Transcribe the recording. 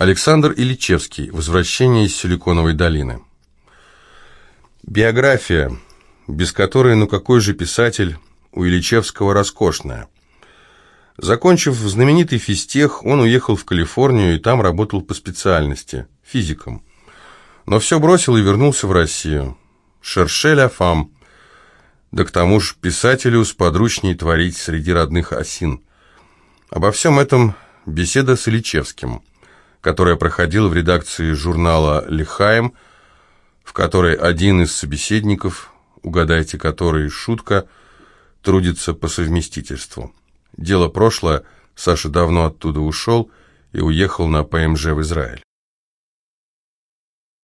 Александр Ильичевский. Возвращение из Силиконовой долины. Биография, без которой, ну какой же писатель, у Ильичевского роскошная. Закончив знаменитый физтех, он уехал в Калифорнию и там работал по специальности – физиком. Но все бросил и вернулся в Россию. Шершеля фам. Да к тому же писателю сподручней творить среди родных осин. Обо всем этом беседа с Ильичевским, которая проходила в редакции журнала «Лихаем», в которой один из собеседников, угадайте который, шутка, трудится по совместительству. Дело прошлое, Саша давно оттуда ушел и уехал на ПМЖ в Израиль.